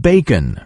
bacon.